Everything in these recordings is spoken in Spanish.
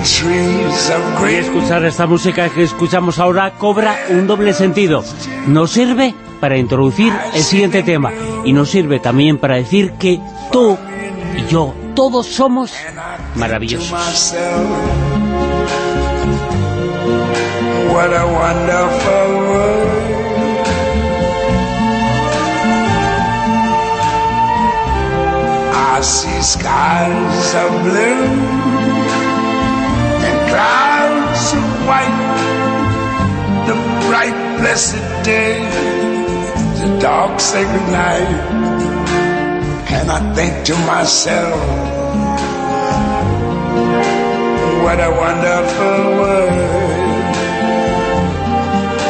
Y escuchar esta música que escuchamos ahora cobra un doble sentido. Nos sirve para introducir el siguiente tema y nos sirve también para decir que tú y yo, todos somos maravillosos. The bright blessed day, the dark sacred night, and I think to myself, what a wonderful world.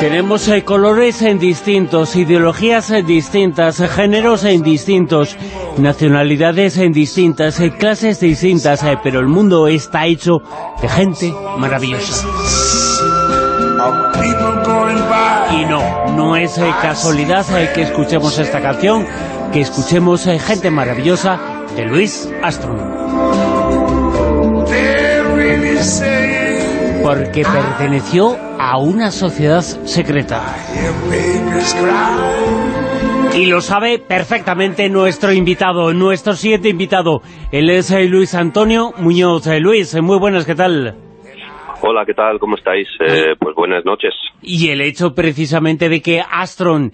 Tenemos eh, colores en distintos, ideologías en distintas, géneros en distintos, nacionalidades en distintas, eh, clases distintas, eh, pero el mundo está hecho de gente maravillosa. Y no, no es casualidad que escuchemos esta canción, que escuchemos Gente Maravillosa de Luis Armstrong. Porque perteneció a una sociedad secreta. Y lo sabe perfectamente nuestro invitado, nuestro siguiente invitado. Él es eh, Luis Antonio Muñoz. Eh, Luis, eh, muy buenas, ¿qué tal? Hola, ¿qué tal? ¿Cómo estáis? pues buenas noches. Y el hecho precisamente de que Astron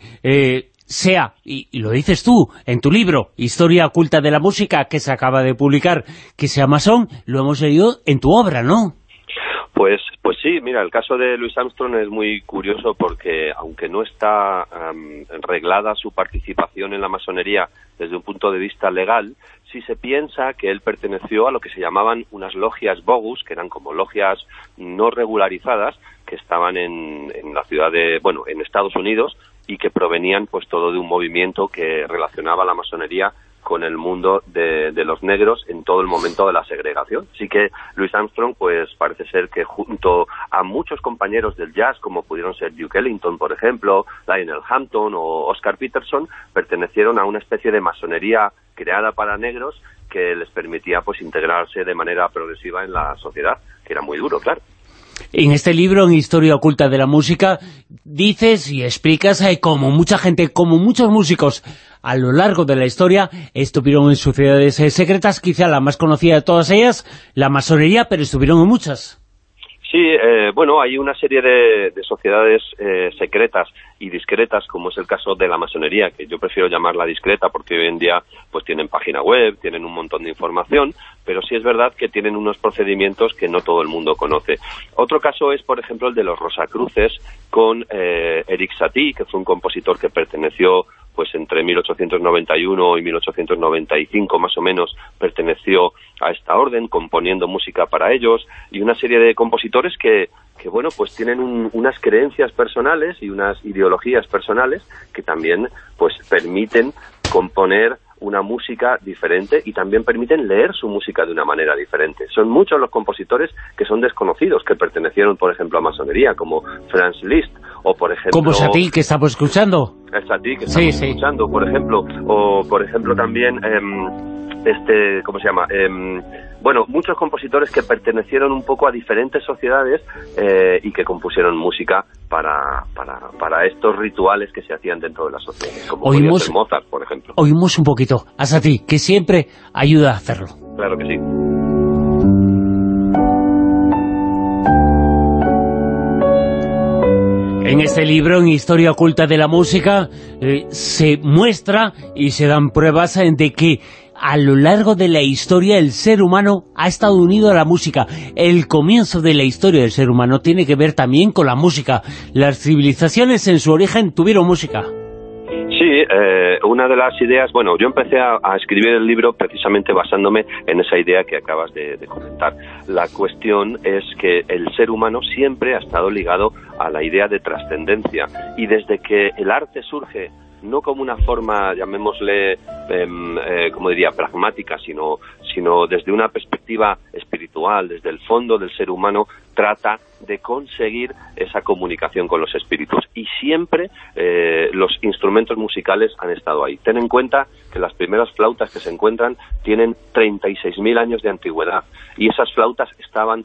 sea, y, lo dices tú en tu libro, Historia oculta de la música, que se acaba de publicar, que sea masón, lo hemos leído en tu obra, ¿no? Pues, pues sí, mira, el caso de Louis Armstrong es muy curioso porque aunque no está reglada su participación en la masonería desde un punto de vista legal, sí se piensa que él perteneció a lo que se llamaban unas logias bogus, que eran como logias no regularizadas, que estaban en, en la ciudad de, bueno, en Estados Unidos y que provenían pues todo de un movimiento que relacionaba la masonería con el mundo de, los negros en todo el momento de la segregación. Así que Louis Armstrong, pues parece ser que junto a muchos compañeros del jazz, como pudieron ser Duke Ellington, por ejemplo, Lionel Hampton o Oscar Peterson, pertenecieron a una especie de masonería creada para negros que les permitía pues integrarse de manera progresiva en la sociedad, que era muy duro, claro. En este libro, en Historia Oculta de la Música, dices y explicas eh, como mucha gente, como muchos músicos a lo largo de la historia estuvieron en sociedades eh, secretas, quizá la más conocida de todas ellas, la masonería, pero estuvieron en muchas. Sí, eh, bueno, hay una serie de, sociedades secretas y discretas, como es el caso de la masonería, que yo prefiero llamarla discreta porque hoy en día pues tienen página web, tienen un montón de información, pero sí es verdad que tienen unos procedimientos que no todo el mundo conoce. Otro caso es, por ejemplo, el de los Rosacruces con eh, Eric Satie, que fue un compositor que perteneció pues entre 1891 y 1895 más o menos perteneció a esta orden, componiendo música para ellos, y una serie de compositores que, que bueno, pues tienen unas creencias personales y unas ideologías personales que también pues permiten componer una música diferente y también permiten leer su música de una manera diferente. Son muchos los compositores que son desconocidos, que pertenecieron, por ejemplo, a masonería, como Franz Liszt, o por ejemplo... Como Satie, que estamos escuchando. Satie, que estamos escuchando, por ejemplo, o por ejemplo también... Em, este, ¿cómo se llama? Em, bueno, muchos compositores que pertenecieron un poco a diferentes sociedades eh, y que compusieron música para, para, para, estos rituales que se hacían dentro de la sociedad, como oímos, Mozart, por ejemplo. Oímos un poquito a Sati, que siempre ayuda a hacerlo. Claro que sí. En este libro, en Historia Oculta de la Música, eh, se muestra y se dan pruebas de que a lo largo de la historia el ser humano ha estado unido a la música. El comienzo de la historia del ser humano tiene que ver también con la música. Las civilizaciones en su origen tuvieron música. Sí, eh, una de las ideas, bueno, yo empecé a, escribir el libro precisamente basándome en esa idea que acabas de, de, comentar. La cuestión es que el ser humano siempre ha estado ligado a la idea de trascendencia y desde que el arte surge no como una forma, llamémosle, em, eh, como diría, pragmática, sino, sino desde una perspectiva espiritual, desde el fondo del ser humano, trata de conseguir esa comunicación con los espíritus. Y siempre eh, los instrumentos musicales han estado ahí. Ten en cuenta que las primeras flautas que se encuentran tienen 36.000 años de antigüedad y esas flautas estaban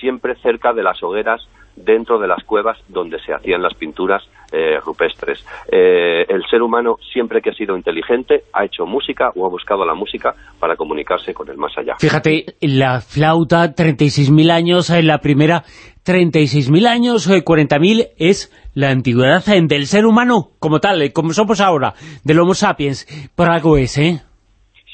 siempre cerca de las hogueras dentro de las cuevas donde se hacían las pinturas eh, rupestres. Eh, el ser humano, siempre que ha sido inteligente, ha hecho música o ha buscado la música para comunicarse con el más allá. Fíjate, la flauta, 36.000 años, en la primera 36.000 años, 40.000 es la antigüedad del ser humano como tal, como somos ahora, del Homo sapiens. Por algo es, ¿eh?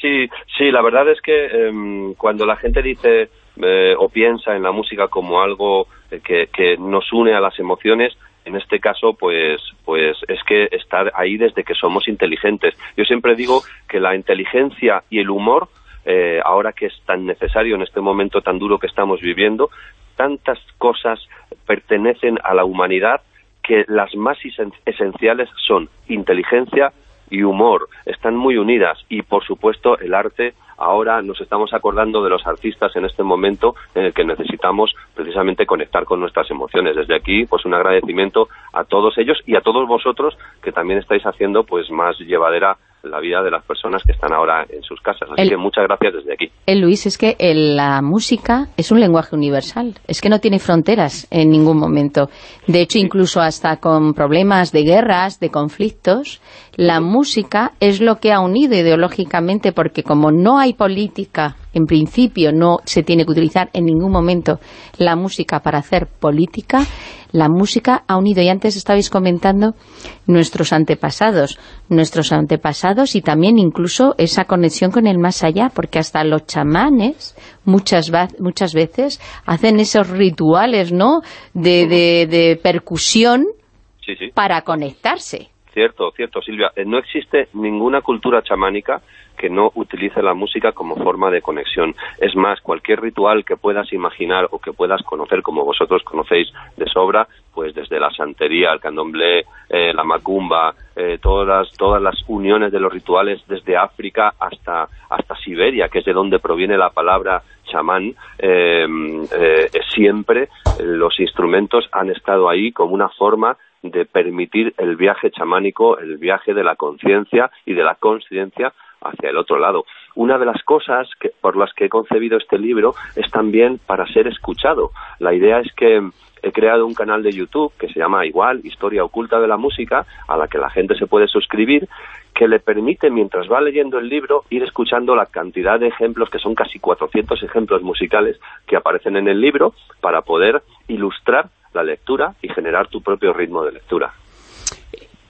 Sí, sí, la verdad es que em, cuando la gente dice eh, o piensa en la música como algo que, que, nos une a las emociones, en este caso, pues, pues es que estar ahí desde que somos inteligentes. Yo siempre digo que la inteligencia y el humor, eh, ahora que es tan necesario en este momento tan duro que estamos viviendo, tantas cosas pertenecen a la humanidad que las más esenciales son inteligencia y humor, están muy unidas y por supuesto el arte ahora nos estamos acordando de los artistas en este momento en el que necesitamos precisamente conectar con nuestras emociones. Desde aquí, pues un agradecimiento a todos ellos y a todos vosotros que también estáis haciendo pues más llevadera la vida de las personas que están ahora en sus casas. Así que muchas gracias desde aquí. El Luis, es que la música es un lenguaje universal, es que no tiene fronteras en ningún momento. De hecho, incluso hasta con problemas de guerras, de conflictos, la música es lo que ha unido ideológicamente, porque como no hay política, en principio no se tiene que utilizar en ningún momento la música para hacer política, la música ha unido, y antes estabais comentando nuestros antepasados, nuestros antepasados y también incluso esa conexión con el más allá, porque hasta los chamanes muchas, muchas veces hacen esos rituales, ¿no?, de, de, percusión para conectarse. Cierto, cierto, Silvia. Eh, no existe ninguna cultura chamánica que no utilice la música como forma de conexión. Es más, cualquier ritual que puedas imaginar o que puedas conocer, como vosotros conocéis de sobra, pues desde la santería, el candomblé, eh, la macumba, eh, todas, todas las uniones de los rituales desde África hasta, hasta Siberia, que es de donde proviene la palabra chamán, siempre los instrumentos han estado ahí como una forma de permitir el viaje chamánico, el viaje de la conciencia y de la conciencia hacia el otro lado. Una de las cosas que, por las que he concebido este libro es también para ser escuchado. La idea es que he creado un canal de YouTube que se llama igual Historia Oculta de la Música, a la que la gente se puede suscribir, que le permite, mientras va leyendo el libro, ir escuchando la cantidad de ejemplos, que son casi 400 ejemplos musicales que aparecen en el libro, para poder ilustrar la lectura y generar tu propio ritmo de lectura.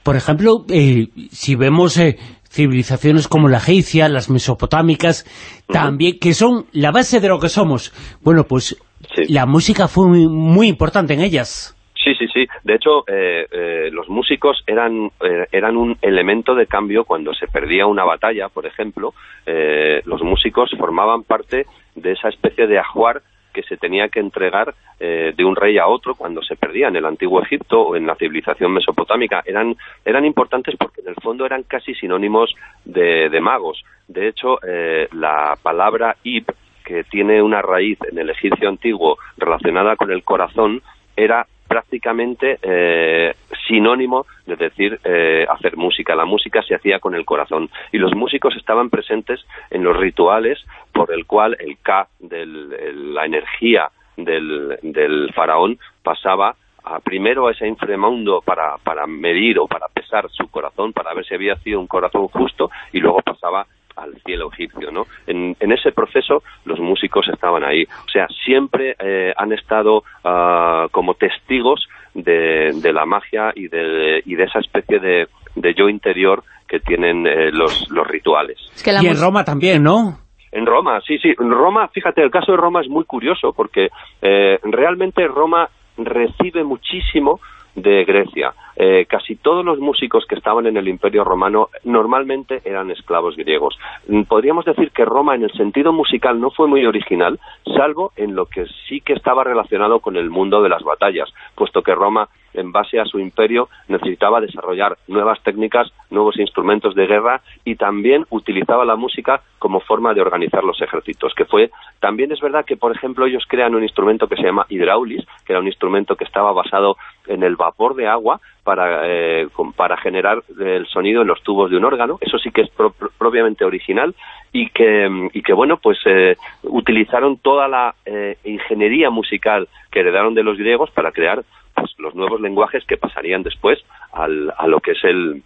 Por ejemplo, eh, si vemos eh, civilizaciones como la egipcia, las mesopotámicas, también, que son la base de lo que somos, bueno, pues la música fue muy, importante en ellas. Sí, sí, sí. De hecho, eh, los músicos eran, eran un elemento de cambio cuando se perdía una batalla, por ejemplo. los músicos formaban parte de esa especie de ajuar que se tenía que entregar eh, de un rey a otro cuando se perdía en el antiguo Egipto o en la civilización mesopotámica. Eran, eran importantes porque en el fondo eran casi sinónimos de, magos. De hecho, eh, la palabra Ib, que tiene una raíz en el egipcio antiguo relacionada con el corazón, era prácticamente eh, sinónimo de decir hacer música. La música se hacía con el corazón y los músicos estaban presentes en los rituales por el cual el K, del, la energía del, del faraón, pasaba a, primero a ese inframundo para, para medir o para pesar su corazón, para ver si había sido un corazón justo y luego pasaba al cielo egipcio, ¿no? En, ese proceso los músicos estaban ahí, o sea, siempre eh, han estado ah, como testigos de, la magia y de, y de esa especie de, yo interior que tienen eh, los, los rituales. y en Roma también, ¿no? En Roma, sí, sí. Roma, fíjate, el caso de Roma es muy curioso porque eh, realmente Roma recibe muchísimo de Grecia. Eh, casi todos los músicos que estaban en el Imperio Romano normalmente eran esclavos griegos. Mm, podríamos decir que Roma en el sentido musical no fue muy original, salvo en lo que sí que estaba relacionado con el mundo de las batallas, puesto que Roma en base a su imperio, necesitaba desarrollar nuevas técnicas, nuevos instrumentos de guerra y también utilizaba la música como forma de organizar los ejércitos, que fue, también es verdad que, por ejemplo, ellos crean un instrumento que se llama hidraulis, que era un instrumento que estaba basado en el vapor de agua para, eh, para generar el sonido en los tubos de un órgano, eso sí que es propiamente original y que, y que bueno, pues eh, utilizaron toda la eh, ingeniería musical que heredaron de los griegos para crear los nuevos lenguajes que pasarían después al, a lo que es el,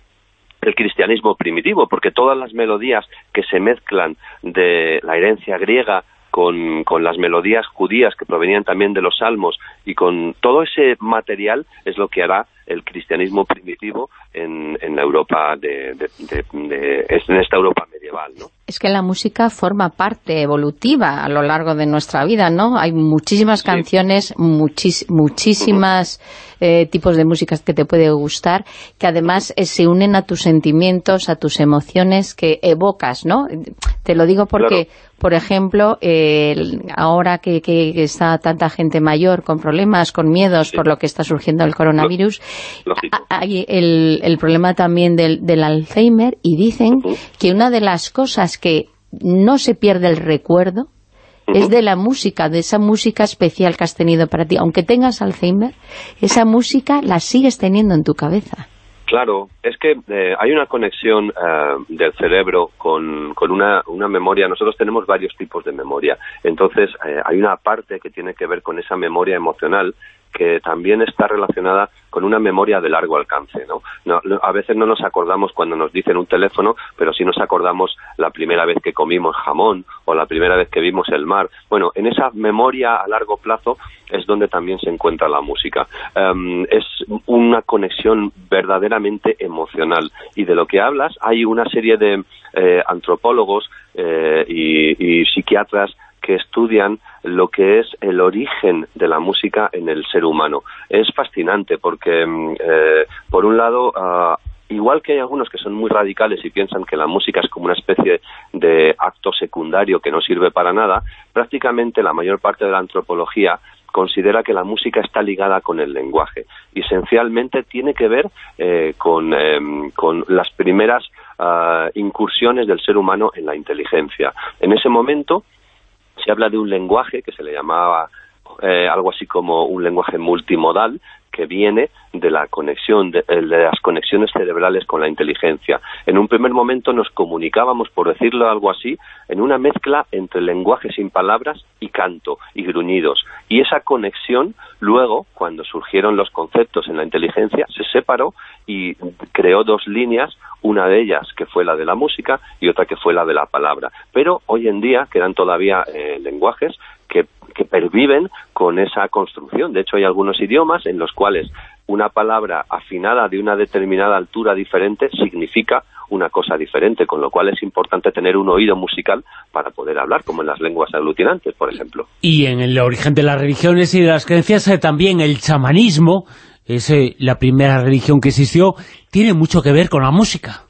el cristianismo primitivo, porque todas las melodías que se mezclan de la herencia griega con, con, las melodías judías que provenían también de los salmos y con todo ese material es lo que hará el cristianismo primitivo en, en la Europa de, en esta Europa medieval, ¿no? Es que la música forma parte evolutiva a lo largo de nuestra vida, ¿no? Hay muchísimas canciones, muchísimas eh, tipos de músicas que te puede gustar, que además eh, se unen a tus sentimientos, a tus emociones que evocas, ¿no? Te lo digo porque, por ejemplo, ahora que, está tanta gente mayor con problemas, con miedos por lo que está surgiendo el coronavirus, hay el, el, problema también del, del Alzheimer y dicen que una de las cosas que no se pierde el recuerdo es de la música, de esa música especial que has tenido para ti. Aunque tengas Alzheimer, esa música la sigues teniendo en tu cabeza. Claro, es que eh, hay una conexión eh, del cerebro con, con una, una, memoria. Nosotros tenemos varios tipos de memoria. Entonces, eh, hay una parte que tiene que ver con esa memoria emocional que también está relacionada con una memoria de largo alcance. ¿no? a veces no nos acordamos cuando nos dicen un teléfono, pero sí nos acordamos la primera vez que comimos jamón o la primera vez que vimos el mar. Bueno, en esa memoria a largo plazo es donde también se encuentra la música. Em, es una conexión verdaderamente emocional. Y de lo que hablas, hay una serie de eh, antropólogos eh, y psiquiatras que estudian lo que es el origen de la música en el ser humano. Es fascinante porque, mm, eh, por un lado, ah, igual que hay algunos que son muy radicales y piensan que la música es como una especie de acto secundario que no sirve para nada, prácticamente la mayor parte de la antropología considera que la música está ligada con el lenguaje y esencialmente tiene que ver eh, con, em, con, las primeras ah, incursiones del ser humano en la inteligencia. En ese momento, se habla de un lenguaje que se le llamaba eh, algo así como un lenguaje multimodal que viene de la conexión, de, las conexiones cerebrales con la inteligencia. En un primer momento nos comunicábamos, por decirlo algo así, en una mezcla entre lenguaje sin palabras y canto y gruñidos. Y esa conexión, luego, cuando surgieron los conceptos en la inteligencia, se separó y creó dos líneas, una de ellas que fue la de la música y otra que fue la de la palabra. Pero hoy en día quedan todavía eh, lenguajes que, que perviven con esa construcción. De hecho, hay algunos idiomas en los cuales una palabra afinada de una determinada altura diferente significa una cosa diferente, con lo cual es importante tener un oído musical para poder hablar, como en las lenguas aglutinantes, por ejemplo. Y en el origen de las religiones y de las creencias eh, también el chamanismo, es eh, la primera religión que existió, tiene mucho que ver con la música.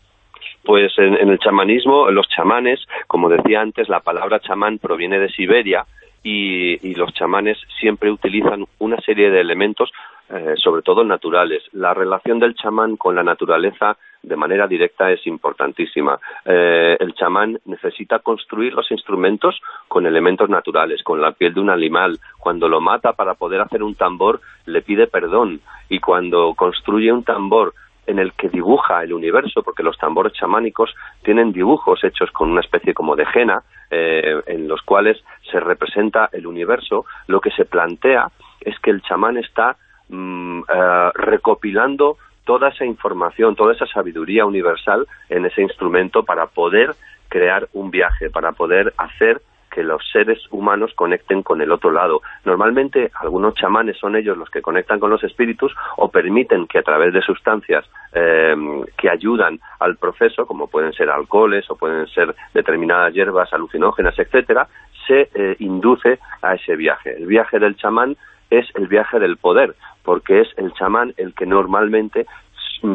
Pues en, en el chamanismo, los chamanes, como decía antes, la palabra chamán proviene de Siberia, y, los chamanes siempre utilizan una serie de elementos, eh, sobre todo naturales. La relación del chamán con la naturaleza de manera directa es importantísima. Eh, el chamán necesita construir los instrumentos con elementos naturales, con la piel de un animal. Cuando lo mata para poder hacer un tambor, le pide perdón. Y cuando construye un tambor en el que dibuja el universo, porque los tambores chamánicos tienen dibujos hechos con una especie como de jena, eh, en los cuales se representa el universo, lo que se plantea es que el chamán está mm, eh, recopilando toda esa información, toda esa sabiduría universal en ese instrumento para poder crear un viaje, para poder hacer que los seres humanos conecten con el otro lado. Normalmente algunos chamanes son ellos los que conectan con los espíritus o permiten que a través de sustancias eh, que ayudan al proceso, como pueden ser alcoholes o pueden ser determinadas hierbas alucinógenas, etcétera, se eh, induce a ese viaje. El viaje del chamán es el viaje del poder, porque es el chamán el que normalmente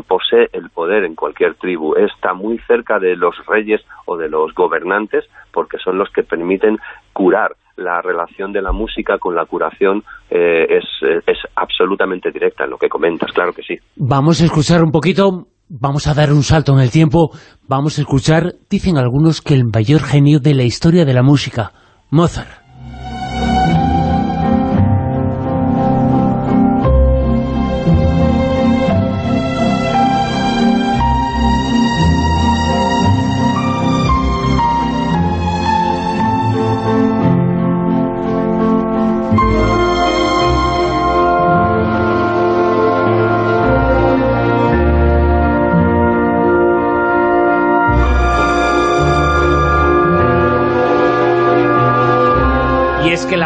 posee el poder en cualquier tribu, está muy cerca de los reyes o de los gobernantes porque son los que permiten curar la relación de la música con la curación eh, es, es absolutamente directa en lo que comentas, claro que sí. Vamos a escuchar un poquito vamos a dar un salto en el tiempo, vamos a escuchar, dicen algunos, que el mayor genio de la historia de la música, Mozart.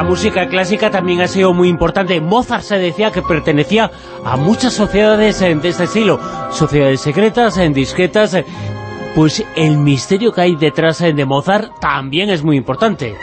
Música clásica también ha sido muy importante. Mozart se decía que pertenecía a muchas sociedades de este estilo, sociedades secretas, en disquetas, pues el misterio que hay detrás de Mozart también es muy importante.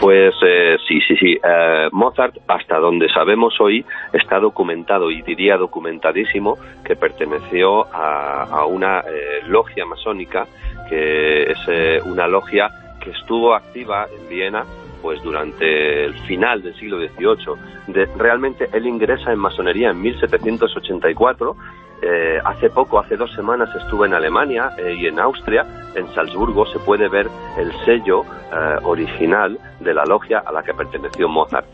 Pues eh, sí, sí, sí. Eh, Mozart, hasta donde sabemos hoy, está documentado y diría documentadísimo que perteneció a, una eh, logia masónica, que es una logia que estuvo activa en Viena pues durante el final del siglo XVIII. realmente él ingresa en masonería en 1784. Eh, hace poco, hace dos semanas, estuve en Alemania eh, y en Austria, en Salzburgo, se puede ver el sello eh, original de la logia a la que perteneció Mozart.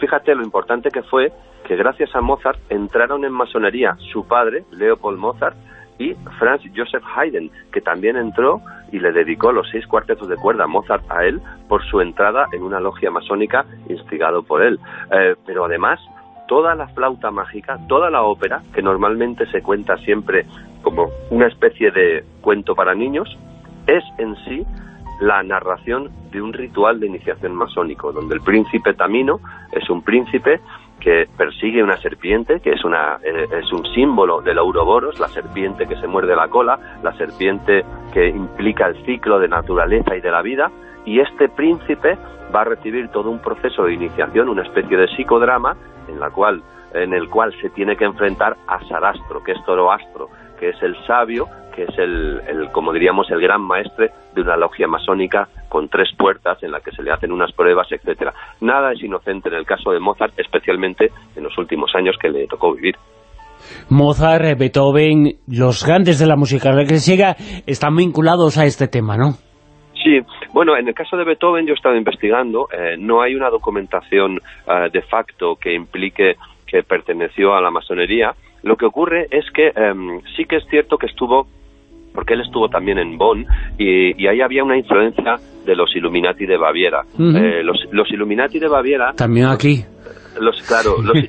fíjate lo importante que fue que gracias a Mozart entraron en masonería su padre, Leopold Mozart, y Franz Joseph Haydn, que también entró y le dedicó los seis cuartetos de cuerda Mozart a él por su entrada en una logia masónica instigado por él. Eh, pero además, toda la flauta mágica, toda la ópera, que normalmente se cuenta siempre como una especie de cuento para niños, es en sí la narración de un ritual de iniciación masónico, donde el príncipe Tamino es un príncipe que persigue una serpiente, que es, una, eh, es un símbolo del Ouroboros, la serpiente que se muerde la cola, la serpiente que implica el ciclo de naturaleza y de la vida, y este príncipe va a recibir todo un proceso de iniciación, una especie de psicodrama, en, la cual, en el cual se tiene que enfrentar a Sarastro, que es Toroastro, que es el sabio, que es el, como diríamos, el gran maestre de una logia masónica con tres puertas en la que se le hacen unas pruebas, etcétera. Nada es inocente en el caso de Mozart, especialmente en los últimos años que le tocó vivir. Mozart, Beethoven, los grandes de la música llega están vinculados a este tema, ¿no? Sí, bueno, en el caso de Beethoven yo he estado investigando, eh, no hay una documentación eh, de facto que implique que perteneció a la masonería, lo que ocurre es que em, sí que es cierto que estuvo porque él estuvo también en Bonn y, ahí había una influencia de los Illuminati de Baviera. Eh, los, los, Illuminati de Baviera... También aquí. los claro los,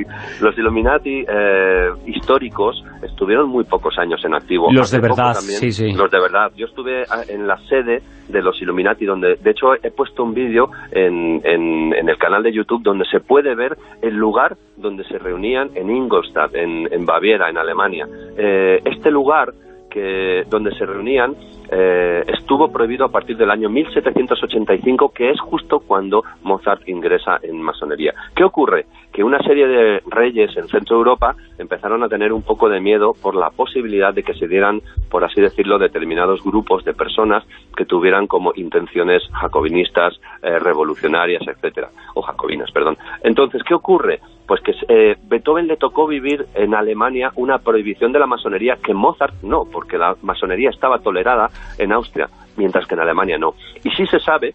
los Illuminati eh, históricos estuvieron muy pocos años en activo. Los de verdad sí sí. los de verdad. Yo estuve en la sede de los Illuminati donde de hecho he puesto un vídeo en, en, el canal de YouTube donde se puede ver el lugar donde se reunían en Ingolstadt en, en Baviera en Alemania. Eh, este lugar que donde se reunían eh, estuvo prohibido a partir del año 1785, que es justo cuando Mozart ingresa en masonería. ¿Qué ocurre? Que una serie de reyes en Centro Europa empezaron a tener un poco de miedo por la posibilidad de que se dieran, por así decirlo, determinados grupos de personas que tuvieran como intenciones jacobinistas, eh, revolucionarias, etcétera, o jacobinas, perdón. Entonces, ¿qué ocurre? Pues que eh, Beethoven le tocó vivir en Alemania una prohibición de la masonería que Mozart no, porque la masonería estaba tolerada en Austria, mientras que en Alemania no. Y sí se sabe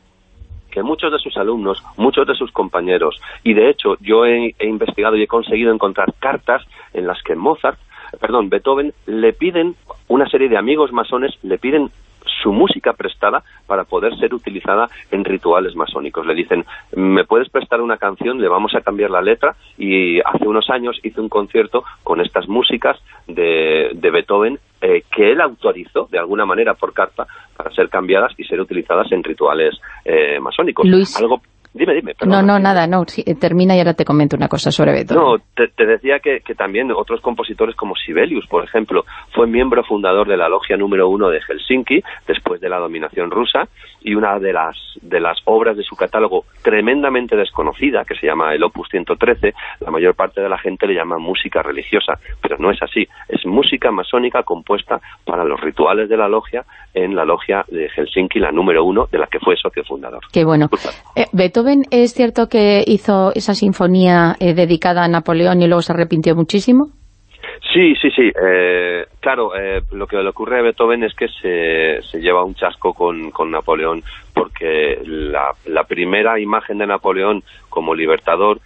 que muchos de sus alumnos, muchos de sus compañeros, y de hecho yo he, investigado y he conseguido encontrar cartas en las que Mozart, perdón, Beethoven, le piden, una serie de amigos masones, le piden su música prestada para poder ser utilizada en rituales masónicos. Le dicen, ¿me puedes prestar una canción? Le vamos a cambiar la letra y hace unos años hice un concierto con estas músicas de, de Beethoven eh, que él autorizó de alguna manera por carta para ser cambiadas y ser utilizadas en rituales eh, masónicos. Algo Dime, dime. no, no, nada, no. termina y ahora te comento una cosa sobre Beethoven. No, te, decía que, también otros compositores como Sibelius, por ejemplo, fue miembro fundador de la logia número uno de Helsinki después de la dominación rusa y una de las, de las obras de su catálogo tremendamente desconocida, que se llama el Opus 113, la mayor parte de la gente le llama música religiosa, pero no es así, es música masónica compuesta para los rituales de la logia en la logia de Helsinki, la número uno, de la que fue socio fundador. Qué bueno. Eh, Beethoven, ¿es cierto que hizo esa sinfonía eh, dedicada a Napoleón y luego se arrepintió muchísimo? Sí, sí, sí. Eh, claro, eh, lo que le ocurre a Beethoven es que se, se lleva un chasco con, con Napoleón porque la, la, primera imagen de Napoleón como libertador,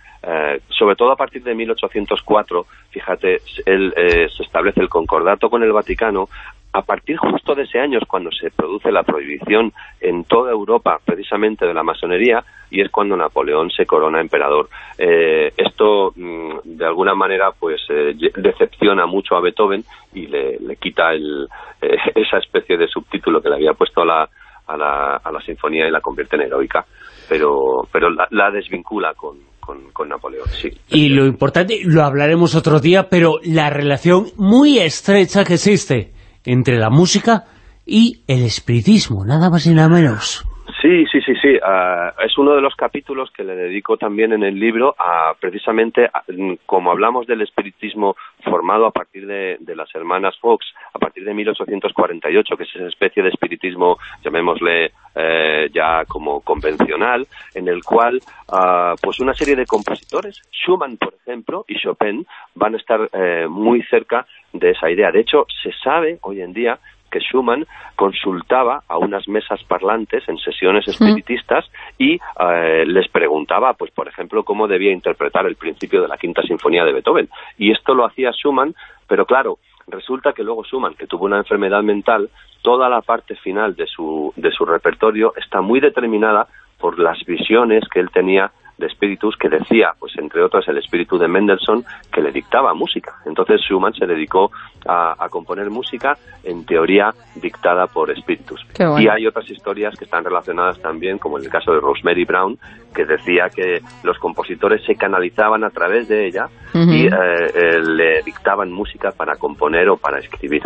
sobre todo a partir de 1804, fíjate, él se establece el concordato con el Vaticano a partir justo de ese año es cuando se produce la prohibición en toda Europa precisamente de la masonería y es cuando Napoleón se corona emperador. Eh, esto mm, de alguna manera pues eh, decepciona mucho a Beethoven y le, quita el, eh, esa especie de subtítulo que le había puesto a la, a la, a la sinfonía y la convierte en heroica, pero, pero la, la desvincula con, con, con, Napoleón, sí. Y lo importante, lo hablaremos otro día, pero la relación muy estrecha que existe entre la música y el espiritismo, nada más y nada menos. Sí, sí, sí, sí. Uh, es uno de los capítulos que le dedico también en el libro a precisamente, a, como hablamos del espiritismo formado a partir de, las hermanas Fox, a partir de 1848, que es esa especie de espiritismo, llamémosle eh, ya como convencional, en el cual uh, pues una serie de compositores, Schumann, por ejemplo, y Chopin, van a estar eh, muy cerca de esa idea. De hecho, se sabe hoy en día que Schumann consultaba a unas mesas parlantes en sesiones espiritistas y eh, les preguntaba, pues por ejemplo, cómo debía interpretar el principio de la quinta sinfonía de Beethoven. Y esto lo hacía Schumann, pero claro, resulta que luego Schumann, que tuvo una enfermedad mental, toda la parte final de su, de su repertorio está muy determinada por las visiones que él tenía de espíritus que decía, pues entre otras el espíritu de Mendelssohn, que le dictaba música. Entonces Schumann se dedicó a, a componer música, en teoría dictada por espíritus. Bueno. Y hay otras historias que están relacionadas también, como en el caso de Rosemary Brown, que decía que los compositores se canalizaban a través de ella uh -huh. y eh, eh, le dictaban música para componer o para escribir.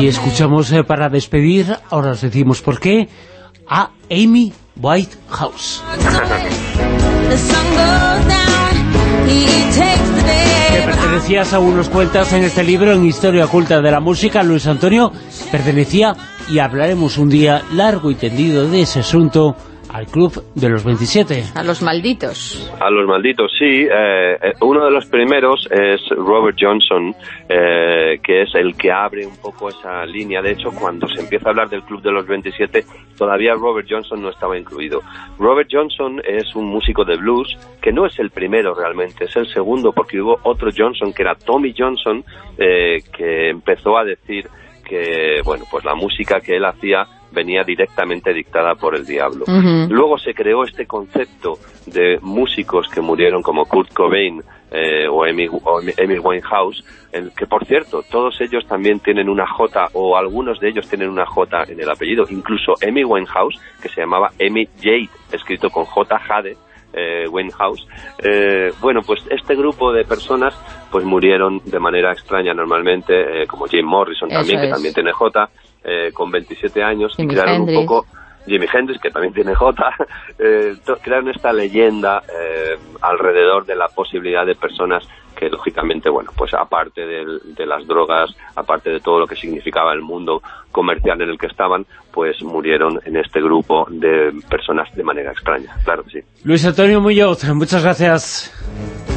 Y escuchamos eh, para despedir, ahora os decimos por qué, a Amy White House. que pertenecías a unos cuentas en este libro, en Historia Oculta de la Música, Luis Antonio, pertenecía, y hablaremos un día largo y tendido de ese asunto, al Club de los 27. A los malditos. A los malditos, sí. Eh, uno de los primeros es Robert Johnson, eh, que es el que abre un poco esa línea. De hecho, cuando se empieza a hablar del Club de los 27, todavía Robert Johnson no estaba incluido. Robert Johnson es un músico de blues, que no es el primero realmente, es el segundo, porque hubo otro Johnson, que era Tommy Johnson, eh, que empezó a decir que, bueno, pues la música que él hacía venía directamente dictada por el diablo. Uh -huh. Luego se creó este concepto de músicos que murieron como Kurt Cobain eh, o, Amy, o Amy Winehouse, en que por cierto, todos ellos también tienen una J o algunos de ellos tienen una J en el apellido, incluso Amy Winehouse, que se llamaba Amy Jade, escrito con J Jade, eh, Winehouse. Eh, bueno, pues este grupo de personas pues murieron de manera extraña normalmente, eh, como Jim Morrison Eso también, es. que también tiene J, eh, con 27 años, Jimi y crearon Hendrix. un poco... Jimi Hendrix, que también tiene J, eh, crearon esta leyenda eh, alrededor de la posibilidad de personas que lógicamente, bueno, pues aparte del- de las drogas, aparte de todo lo que significaba el mundo comercial en el que estaban, pues murieron en este grupo de personas de manera extraña, claro que sí. Luis Antonio Muñoz, muchas gracias.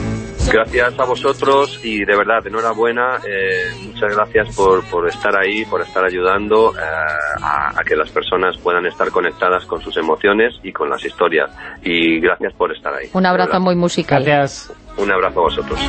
Gracias a vosotros y de verdad, enhorabuena, eh, muchas gracias por, por estar ahí, por estar ayudando eh, a, a que las personas puedan estar conectadas con sus emociones y con las historias. Y gracias por estar ahí. Un abrazo muy musical. Gracias. Un abrazo a vosotros.